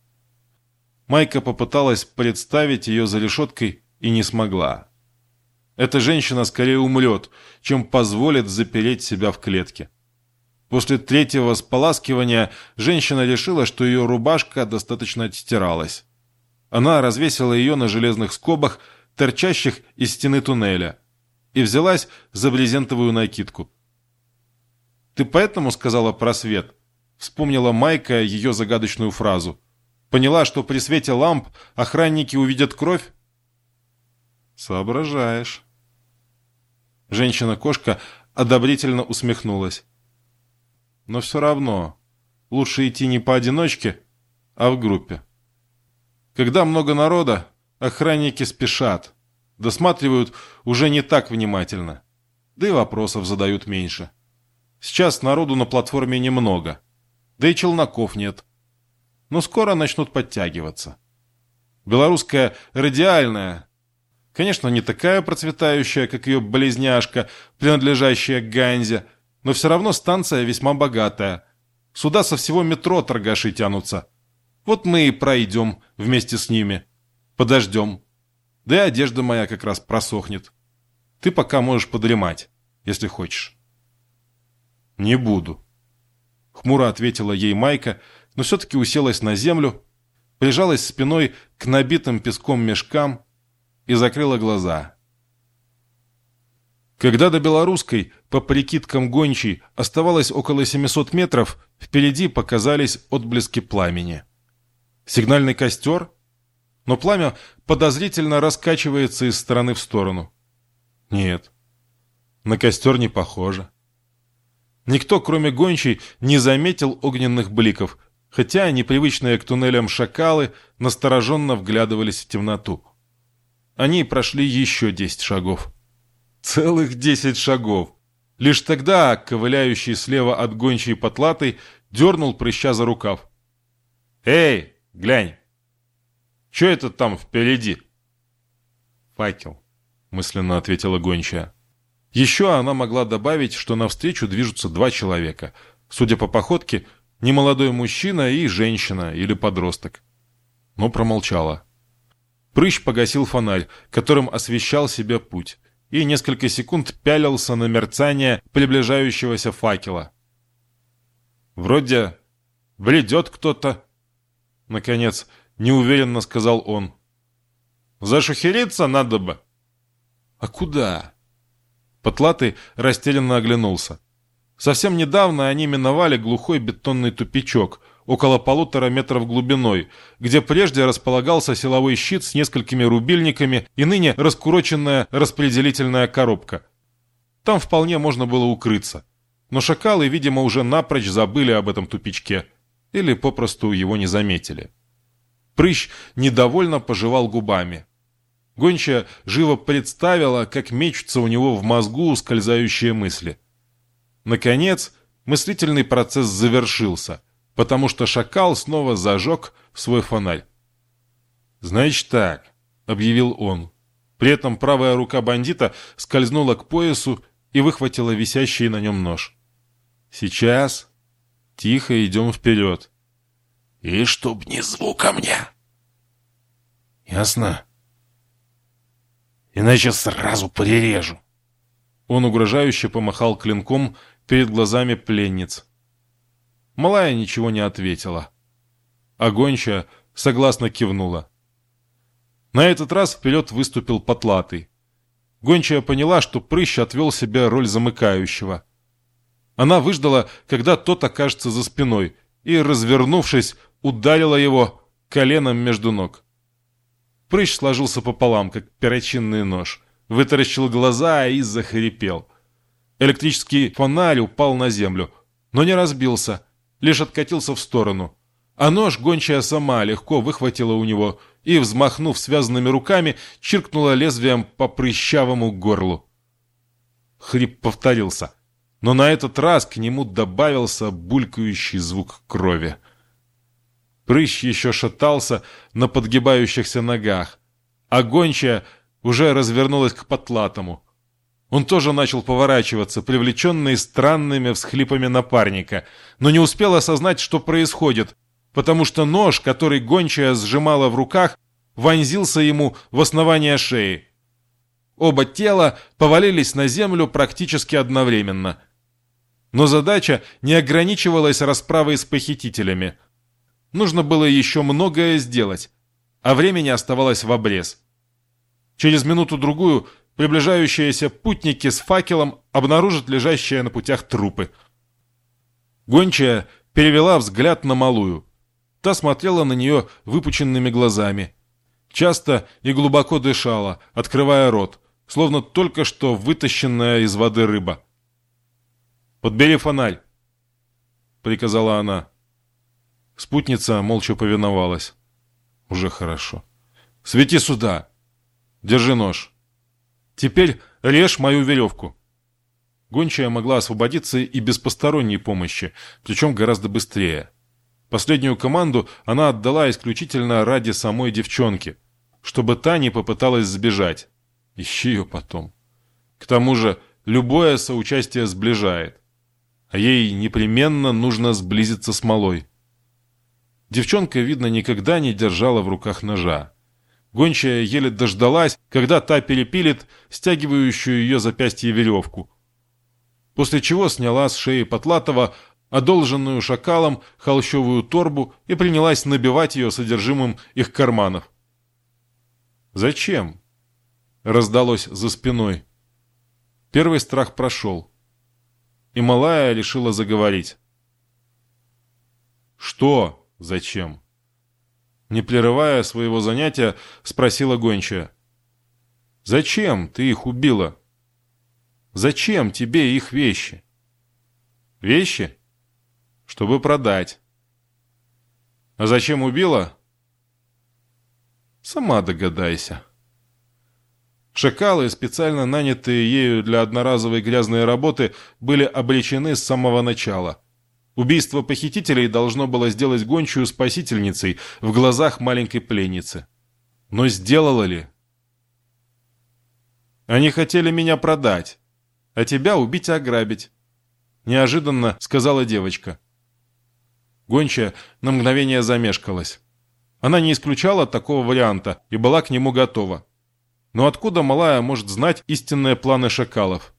Майка попыталась представить ее за решеткой и не смогла. Эта женщина скорее умрет, чем позволит запереть себя в клетке. После третьего споласкивания женщина решила, что ее рубашка достаточно отстиралась. Она развесила ее на железных скобах, торчащих из стены туннеля, и взялась за брезентовую накидку. «Ты поэтому сказала про свет?» Вспомнила Майка ее загадочную фразу. «Поняла, что при свете ламп охранники увидят кровь?» «Соображаешь». Женщина-кошка одобрительно усмехнулась. «Но все равно лучше идти не поодиночке, а в группе. Когда много народа, охранники спешат, досматривают уже не так внимательно, да и вопросов задают меньше. Сейчас народу на платформе немного, да и челноков нет. Но скоро начнут подтягиваться. Белорусская радиальная Конечно, не такая процветающая, как ее близняшка, принадлежащая Ганзе, но все равно станция весьма богатая. Сюда со всего метро торгаши тянутся. Вот мы и пройдем вместе с ними. Подождем. Да и одежда моя как раз просохнет. Ты пока можешь подремать, если хочешь. Не буду. Хмуро ответила ей Майка, но все-таки уселась на землю, прижалась спиной к набитым песком мешкам и закрыла глаза. Когда до Белорусской, по прикидкам гончей, оставалось около 700 метров, впереди показались отблески пламени. Сигнальный костер? Но пламя подозрительно раскачивается из стороны в сторону. Нет, на костер не похоже. Никто, кроме гончей, не заметил огненных бликов, хотя непривычные к туннелям шакалы настороженно вглядывались в темноту. Они прошли еще десять шагов. Целых десять шагов. Лишь тогда ковыляющий слева от гончей потлатой дернул прыща за рукав. «Эй, глянь! Че это там впереди?» «Факел», — мысленно ответила гончая. Еще она могла добавить, что навстречу движутся два человека. Судя по походке, немолодой мужчина и женщина или подросток. Но промолчала. Прыщ погасил фонарь, которым освещал себе путь, и несколько секунд пялился на мерцание приближающегося факела. «Вроде бредет кто-то», — наконец неуверенно сказал он. «Зашухериться надо бы». «А куда?» Потлатый растерянно оглянулся. Совсем недавно они миновали глухой бетонный тупичок, около полутора метров глубиной, где прежде располагался силовой щит с несколькими рубильниками и ныне раскуроченная распределительная коробка. Там вполне можно было укрыться. Но шакалы, видимо, уже напрочь забыли об этом тупичке. Или попросту его не заметили. Прыщ недовольно пожевал губами. Гончая живо представила, как мечутся у него в мозгу ускользающие мысли. Наконец, мыслительный процесс завершился – потому что шакал снова зажег свой фонарь. «Значит так», — объявил он. При этом правая рука бандита скользнула к поясу и выхватила висящий на нем нож. «Сейчас тихо идем вперед». «И чтоб ни звука мне!» «Ясно?» «Иначе сразу прирежу». Он угрожающе помахал клинком перед глазами пленниц. Малая ничего не ответила. Огонча согласно кивнула. На этот раз вперед выступил потлатый. Гончая поняла, что прыщ отвел себе роль замыкающего. Она выждала, когда тот окажется за спиной, и, развернувшись, ударила его коленом между ног. Прыщ сложился пополам, как перочинный нож, вытаращил глаза и захрипел. Электрический фонарь упал на землю, но не разбился, лишь откатился в сторону. А нож гончая сама легко выхватила у него и, взмахнув связанными руками, чиркнула лезвием по прыщавому горлу. Хрип повторился, но на этот раз к нему добавился булькающий звук крови. Прыщ еще шатался на подгибающихся ногах, а гончая уже развернулась к потлатому. Он тоже начал поворачиваться, привлеченный странными всхлипами напарника, но не успел осознать, что происходит, потому что нож, который гончая сжимала в руках, вонзился ему в основание шеи. Оба тела повалились на землю практически одновременно. Но задача не ограничивалась расправой с похитителями. Нужно было еще многое сделать, а времени оставалось в обрез. Через минуту-другую приближающиеся путники с факелом обнаружат лежащие на путях трупы. Гончая перевела взгляд на малую. Та смотрела на нее выпученными глазами. Часто и глубоко дышала, открывая рот, словно только что вытащенная из воды рыба. «Подбери фонарь!» — приказала она. Спутница молча повиновалась. «Уже хорошо. Свети сюда! Держи нож. Теперь режь мою веревку!» Гончая могла освободиться и без посторонней помощи, причем гораздо быстрее. Последнюю команду она отдала исключительно ради самой девчонки, чтобы та не попыталась сбежать. Ищи ее потом. К тому же, любое соучастие сближает. А ей непременно нужно сблизиться с малой. Девчонка, видно, никогда не держала в руках ножа. Гончая еле дождалась, когда та перепилит стягивающую ее запястье веревку. После чего сняла с шеи Потлатова одолженную шакалом холщовую торбу и принялась набивать ее содержимым их карманов. «Зачем?» — раздалось за спиной. Первый страх прошел, и малая решила заговорить. «Что? Зачем?» Не прерывая своего занятия, спросила гончая. «Зачем ты их убила? Зачем тебе их вещи?» «Вещи?» чтобы продать. А зачем убила? Сама догадайся. Шакалы, специально нанятые ею для одноразовой грязной работы, были обречены с самого начала. Убийство похитителей должно было сделать гончую спасительницей в глазах маленькой пленницы. Но сделала ли? Они хотели меня продать, а тебя убить и ограбить. Неожиданно сказала девочка. Гончая на мгновение замешкалась. Она не исключала такого варианта и была к нему готова. Но откуда малая может знать истинные планы шакалов?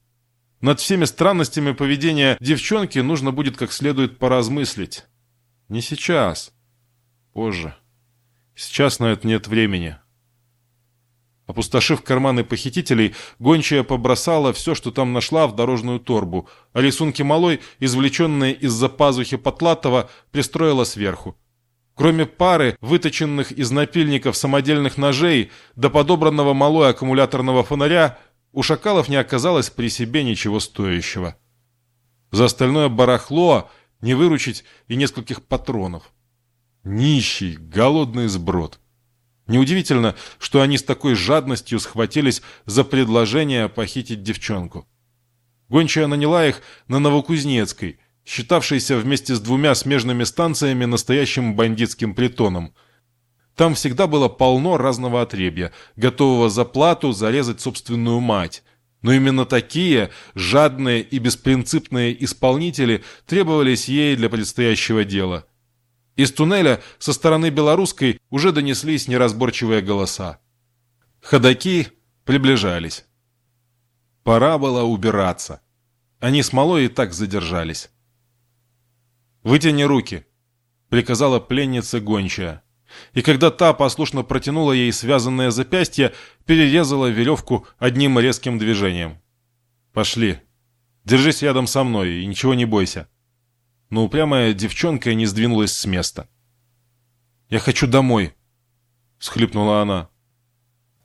Над всеми странностями поведения девчонки нужно будет как следует поразмыслить. Не сейчас. Позже. Сейчас на это нет времени. Опустошив карманы похитителей, гончая побросала все, что там нашла, в дорожную торбу, а рисунки малой, извлеченные из-за пазухи Потлатова, пристроила сверху. Кроме пары выточенных из напильников самодельных ножей до подобранного малой аккумуляторного фонаря, у шакалов не оказалось при себе ничего стоящего. За остальное барахло не выручить и нескольких патронов. Нищий, голодный сброд. Неудивительно, что они с такой жадностью схватились за предложение похитить девчонку. Гончая наняла их на Новокузнецкой, считавшейся вместе с двумя смежными станциями настоящим бандитским притоном. Там всегда было полно разного отребья, готового за плату зарезать собственную мать. Но именно такие жадные и беспринципные исполнители требовались ей для предстоящего дела – из туннеля со стороны белорусской уже донеслись неразборчивые голоса. Ходаки приближались. Пора было убираться. Они с Малой и так задержались. «Вытяни руки», — приказала пленница гончая. И когда та послушно протянула ей связанное запястье, перерезала веревку одним резким движением. «Пошли. Держись рядом со мной и ничего не бойся». Но упрямая девчонка не сдвинулась с места. «Я хочу домой», — всхлипнула она.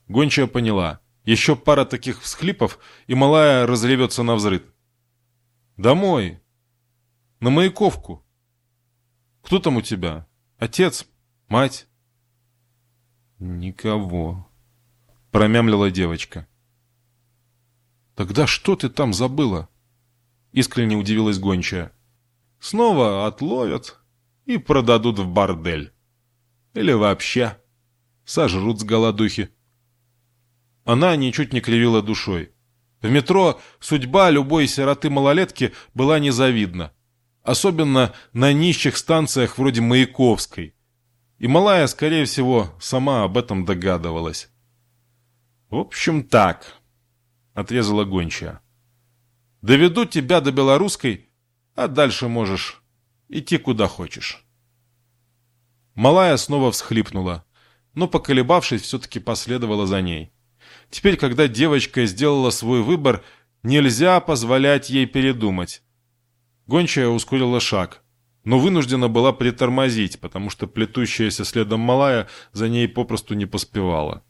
Гончая поняла. Еще пара таких всхлипов, и малая разревется на взрыв. «Домой. На Маяковку. Кто там у тебя? Отец? Мать?» «Никого», — промямлила девочка. «Тогда что ты там забыла?» — искренне удивилась гончая. «Снова отловят и продадут в бордель. Или вообще сожрут с голодухи». Она ничуть не кривила душой. В метро судьба любой сироты-малолетки была незавидна. Особенно на нищих станциях вроде Маяковской. И малая, скорее всего, сама об этом догадывалась. «В общем, так», — отрезала гончая. «Доведу тебя до Белорусской, а дальше можешь идти куда хочешь». Малая снова всхлипнула, но, поколебавшись, все-таки последовала за ней. Теперь, когда девочка сделала свой выбор, нельзя позволять ей передумать. Гончая ускорила шаг, но вынуждена была притормозить, потому что плетущаяся следом малая за ней попросту не поспевала.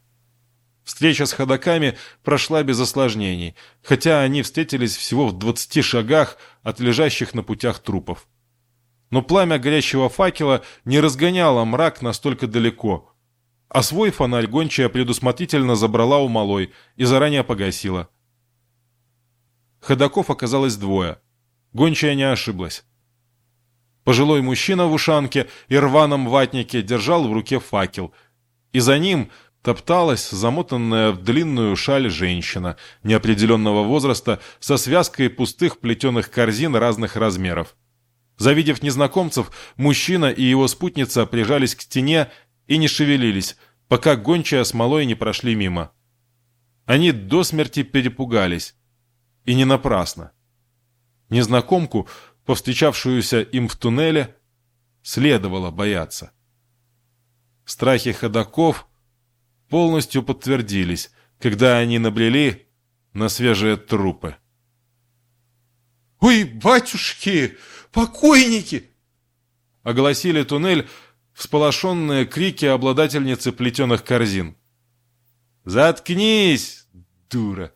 Встреча с ходаками прошла без осложнений, хотя они встретились всего в двадцати шагах от лежащих на путях трупов. Но пламя горящего факела не разгоняло мрак настолько далеко, а свой фонарь гончая предусмотрительно забрала у малой и заранее погасила. Ходаков оказалось двое. Гончая не ошиблась. Пожилой мужчина в ушанке и рваном ватнике держал в руке факел, и за ним топталась замотанная в длинную шаль женщина неопределенного возраста со связкой пустых плетеных корзин разных размеров. Завидев незнакомцев, мужчина и его спутница прижались к стене и не шевелились, пока гончая с малой не прошли мимо. Они до смерти перепугались. И не напрасно. Незнакомку, повстречавшуюся им в туннеле, следовало бояться. Страхи ходаков полностью подтвердились, когда они набрели на свежие трупы. «Ой, батюшки, покойники!» Огласили туннель всполошенные крики обладательницы плетеных корзин. «Заткнись, дура!»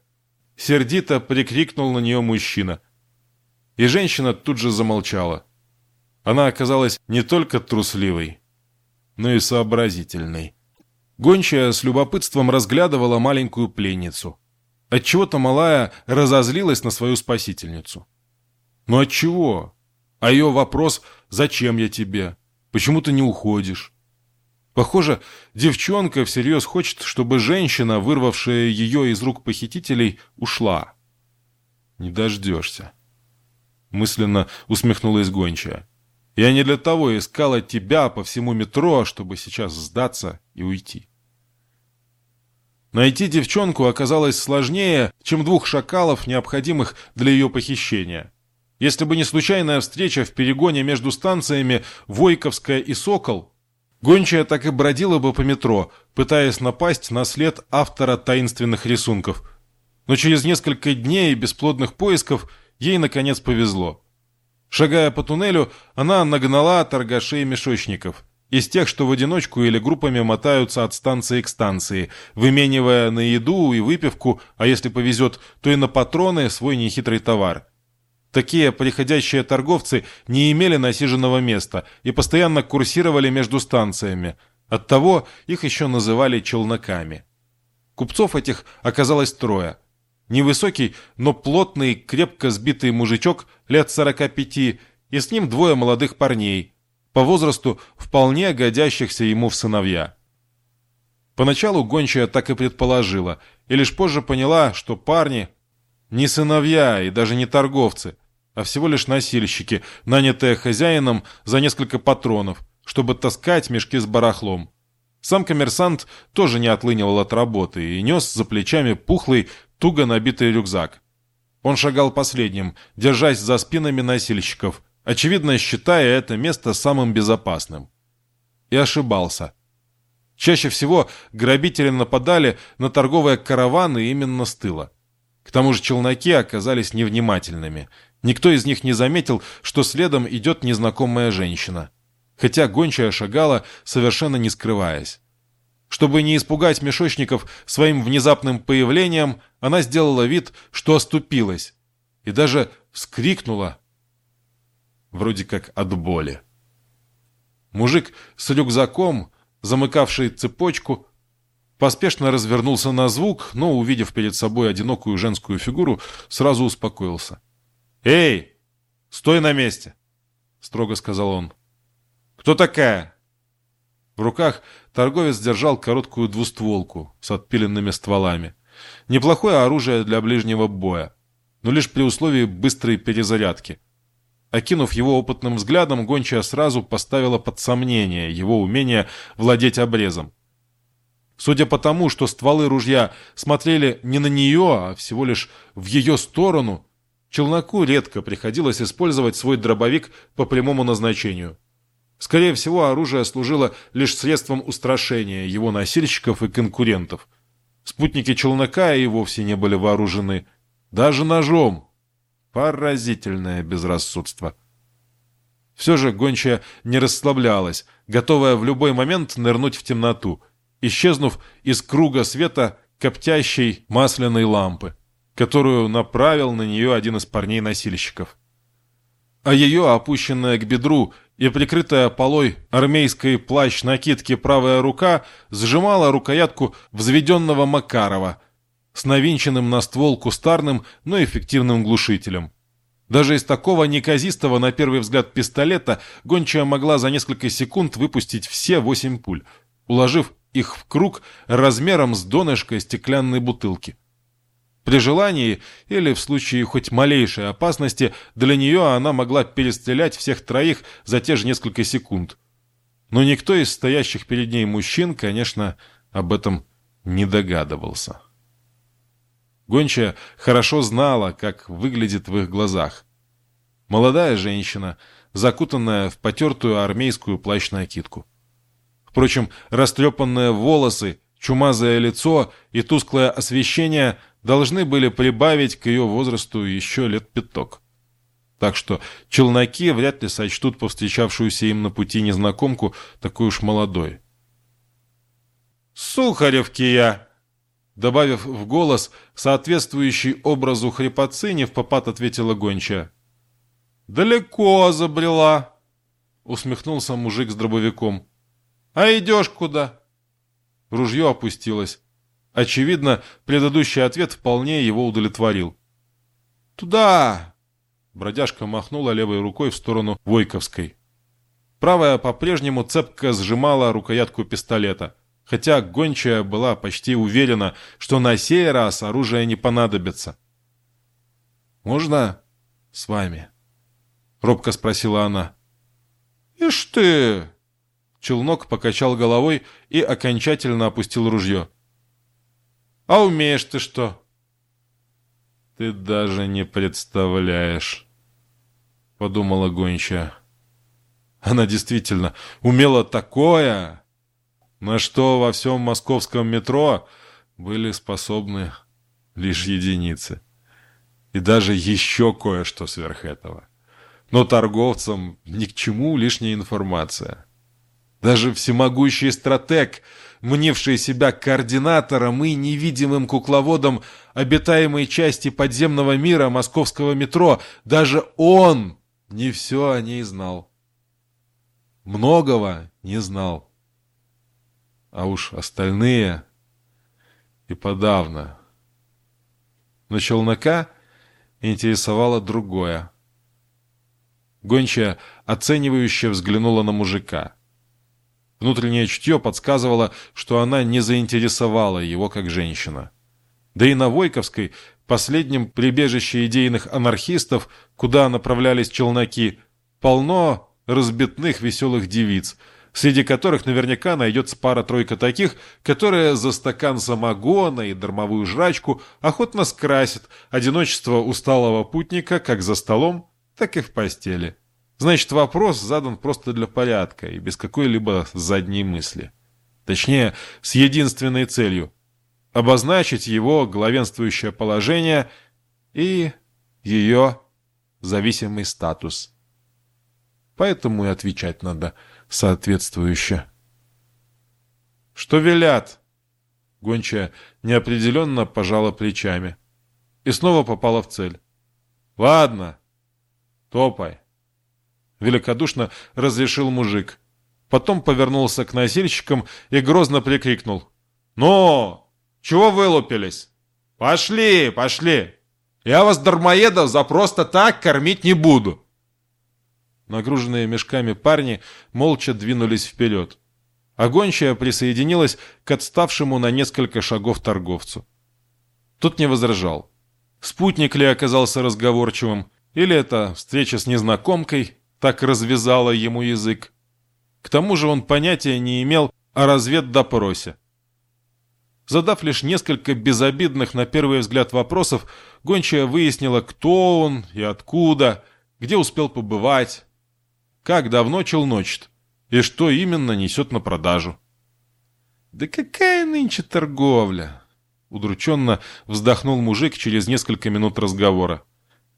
Сердито прикрикнул на нее мужчина. И женщина тут же замолчала. Она оказалась не только трусливой, но и сообразительной. Гончая с любопытством разглядывала маленькую пленницу. Отчего-то малая разозлилась на свою спасительницу. Но отчего? А ее вопрос «Зачем я тебе?» Почему ты не уходишь? Похоже, девчонка всерьез хочет, чтобы женщина, вырвавшая ее из рук похитителей, ушла. Не дождешься. Мысленно усмехнулась гончая. Я не для того искала тебя по всему метро, чтобы сейчас сдаться и уйти. Найти девчонку оказалось сложнее, чем двух шакалов, необходимых для ее похищения. Если бы не случайная встреча в перегоне между станциями Войковская и Сокол, гончая так и бродила бы по метро, пытаясь напасть на след автора таинственных рисунков. Но через несколько дней бесплодных поисков ей, наконец, повезло. Шагая по туннелю, она нагнала торгашей мешочников – из тех, что в одиночку или группами мотаются от станции к станции, выменивая на еду и выпивку, а если повезет, то и на патроны свой нехитрый товар. Такие приходящие торговцы не имели насиженного места и постоянно курсировали между станциями. Оттого их еще называли челноками. Купцов этих оказалось трое. Невысокий, но плотный, крепко сбитый мужичок лет 45 и с ним двое молодых парней, по возрасту вполне годящихся ему в сыновья. Поначалу гончая так и предположила, и лишь позже поняла, что парни не сыновья и даже не торговцы, а всего лишь носильщики, нанятые хозяином за несколько патронов, чтобы таскать мешки с барахлом. Сам коммерсант тоже не отлынивал от работы и нес за плечами пухлый, туго набитый рюкзак. Он шагал последним, держась за спинами носильщиков, очевидно считая это место самым безопасным. И ошибался. Чаще всего грабители нападали на торговые караваны именно с тыла. К тому же челноки оказались невнимательными. Никто из них не заметил, что следом идет незнакомая женщина. Хотя гончая шагала, совершенно не скрываясь. Чтобы не испугать мешочников своим внезапным появлением, она сделала вид, что оступилась, и даже вскрикнула, вроде как от боли. Мужик с рюкзаком, замыкавший цепочку, поспешно развернулся на звук, но, увидев перед собой одинокую женскую фигуру, сразу успокоился. «Эй, стой на месте!» — строго сказал он. «Кто такая?» В руках торговец держал короткую двустволку с отпиленными стволами. Неплохое оружие для ближнего боя, но лишь при условии быстрой перезарядки — Окинув его опытным взглядом, гончая сразу поставила под сомнение его умение владеть обрезом. Судя по тому, что стволы ружья смотрели не на нее, а всего лишь в ее сторону, челноку редко приходилось использовать свой дробовик по прямому назначению. Скорее всего, оружие служило лишь средством устрашения его носильщиков и конкурентов. Спутники челнока и вовсе не были вооружены. Даже ножом, Поразительное безрассудство. Все же гончая не расслаблялась, готовая в любой момент нырнуть в темноту, исчезнув из круга света коптящей масляной лампы, которую направил на нее один из парней-носильщиков. А ее, опущенная к бедру и прикрытая полой армейской плащ-накидки правая рука, сжимала рукоятку взведенного Макарова — с навинченным на ствол кустарным, но эффективным глушителем. Даже из такого неказистого на первый взгляд пистолета гончая могла за несколько секунд выпустить все восемь пуль, уложив их в круг размером с донышко стеклянной бутылки. При желании или в случае хоть малейшей опасности для нее она могла перестрелять всех троих за те же несколько секунд. Но никто из стоящих перед ней мужчин, конечно, об этом не догадывался. Гончая хорошо знала, как выглядит в их глазах. Молодая женщина, закутанная в потертую армейскую плащ-накидку. Впрочем, растрепанные волосы, чумазое лицо и тусклое освещение должны были прибавить к ее возрасту еще лет пяток. Так что челноки вряд ли сочтут повстречавшуюся им на пути незнакомку такой уж молодой. «Сухаревки я!» Добавив в голос, соответствующий образу хрипотцини, в попад ответила гончая. «Далеко забрела!» — усмехнулся мужик с дробовиком. «А идешь куда?» Ружье опустилось. Очевидно, предыдущий ответ вполне его удовлетворил. «Туда!» Бродяжка махнула левой рукой в сторону Войковской. Правая по-прежнему цепко сжимала рукоятку пистолета — хотя гончая была почти уверена, что на сей раз оружие не понадобится. «Можно с вами?» — робко спросила она. «Ишь ты!» Челнок покачал головой и окончательно опустил ружье. «А умеешь ты что?» «Ты даже не представляешь», — подумала гончая. Она действительно умела такое, на что во всем московском метро были способны лишь единицы. И даже еще кое-что сверх этого. Но торговцам ни к чему лишняя информация. Даже всемогущий стратег, мнивший себя координатором и невидимым кукловодом обитаемой части подземного мира московского метро, даже он не все о ней знал. Многого не знал а уж остальные и подавно. Но челнока интересовало другое. Гончая оценивающе взглянула на мужика. Внутреннее чутье подсказывало, что она не заинтересовала его как женщина. Да и на Войковской, последнем прибежище идейных анархистов, куда направлялись челноки, полно разбитных веселых девиц – среди которых наверняка найдется пара-тройка таких, которые за стакан самогона и дармовую жрачку охотно скрасят одиночество усталого путника как за столом, так и в постели. Значит, вопрос задан просто для порядка и без какой-либо задней мысли. Точнее, с единственной целью – обозначить его главенствующее положение и ее зависимый статус. Поэтому и отвечать надо соответствующе. «Что велят?» Гончая неопределенно пожала плечами и снова попала в цель. «Ладно, топай!» Великодушно разрешил мужик. Потом повернулся к носильщикам и грозно прикрикнул. «Ну, чего вылупились? Пошли, пошли! Я вас, дармоедов, за просто так кормить не буду!» Нагруженные мешками парни молча двинулись вперед а гончая присоединилась к отставшему на несколько шагов торговцу. Тут не возражал. Спутник ли оказался разговорчивым, или это встреча с незнакомкой так развязала ему язык. К тому же он понятия не имел о разведдопросе. Задав лишь несколько безобидных на первый взгляд вопросов, гончая выяснила, кто он и откуда, где успел побывать, как давно челночит и что именно несет на продажу. «Да какая нынче торговля!» Удрученно вздохнул мужик через несколько минут разговора.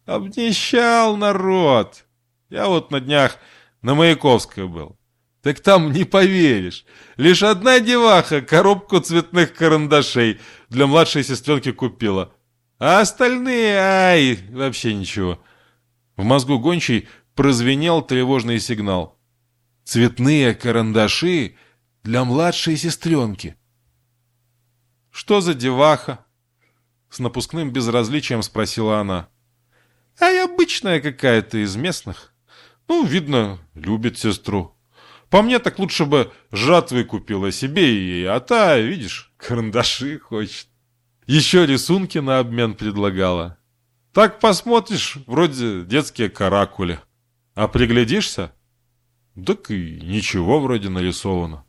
«Обнищал народ! Я вот на днях на Маяковской был. Так там не поверишь. Лишь одна деваха коробку цветных карандашей для младшей сестренки купила. А остальные, ай, вообще ничего». В мозгу гончей прозвенел тревожный сигнал цветные карандаши для младшей сестренки. «Что за деваха?» С напускным безразличием спросила она. «А обычная какая-то из местных. Ну, видно, любит сестру. По мне так лучше бы жатвы купила себе и ей, а та, видишь, карандаши хочет. Еще рисунки на обмен предлагала. Так посмотришь, вроде детские каракули. А приглядишься, так и ничего вроде нарисовано.